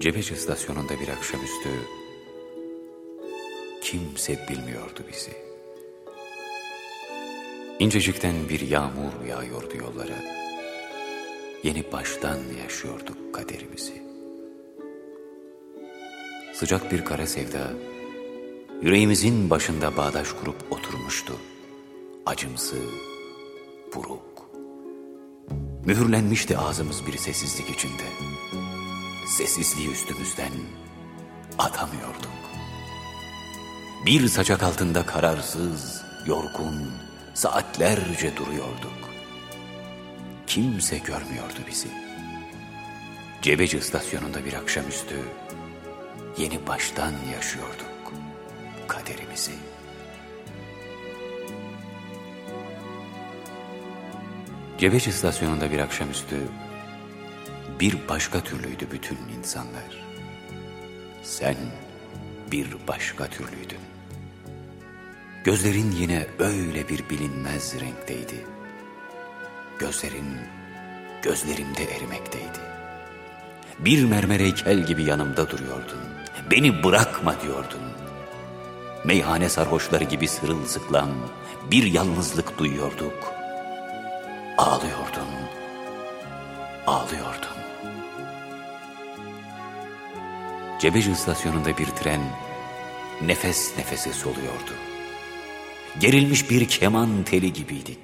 Cebeci istasyonunda bir akşamüstü kimse bilmiyordu bizi. İncecikten bir yağmur yağıyordu yollara. Yeni baştan yaşıyorduk kaderimizi. Sıcak bir kara sevda yüreğimizin başında bağdaş kurup oturmuştu. Acımsı, buruk. Mühürlenmişti ağzımız bir sessizlik içinde. Sessizliği üstümüzden atamıyorduk. Bir saçak altında kararsız, yorgun, saatlerce duruyorduk. Kimse görmüyordu bizi. Cebeci istasyonunda bir akşamüstü yeni baştan yaşıyorduk kaderimizi. Cebeci istasyonunda bir akşamüstü bir başka türlüydü bütün insanlar. Sen bir başka türlüydün. Gözlerin yine öyle bir bilinmez renkteydi. Gözlerin gözlerimde erimekteydi. Bir mermer heykel gibi yanımda duruyordun. Beni bırakma diyordun. Meyhane sarhoşları gibi sırılsıklam bir yalnızlık duyuyorduk. Ağlıyordun, ağlıyordun. Cebeci istasyonunda bir tren nefes nefese soluyordu. Gerilmiş bir keman teli gibiydik.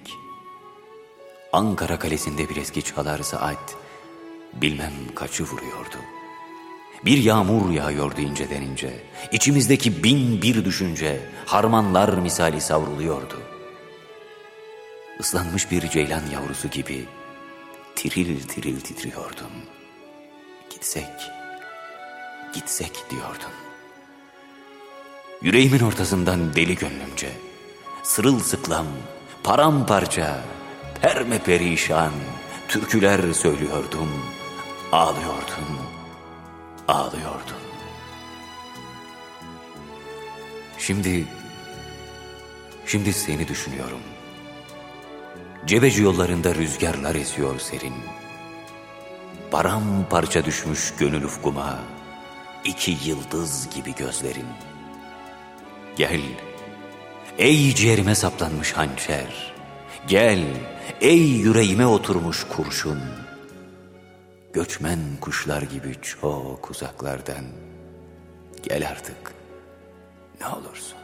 Ankara kalesinde bir eski çalar saat bilmem kaçı vuruyordu. Bir yağmur yağıyordu inceden ince. İçimizdeki bin bir düşünce harmanlar misali savruluyordu. Islanmış bir ceylan yavrusu gibi tiril tiril titriyordum. Gitsek, gitsek diyordum. Yüreğimin ortasından deli gönlümce, sırılsıklam, paramparça, perme perişan, türküler söylüyordum, ağlıyordum, ağlıyordum. Şimdi, şimdi seni düşünüyorum. Cebeci yollarında rüzgarlar esiyor serin. Paramparça düşmüş gönül ufkuma, iki yıldız gibi gözlerin. Gel, ey ciğerime saplanmış hançer. Gel, ey yüreğime oturmuş kurşun. Göçmen kuşlar gibi çok uzaklardan. Gel artık, ne olursun.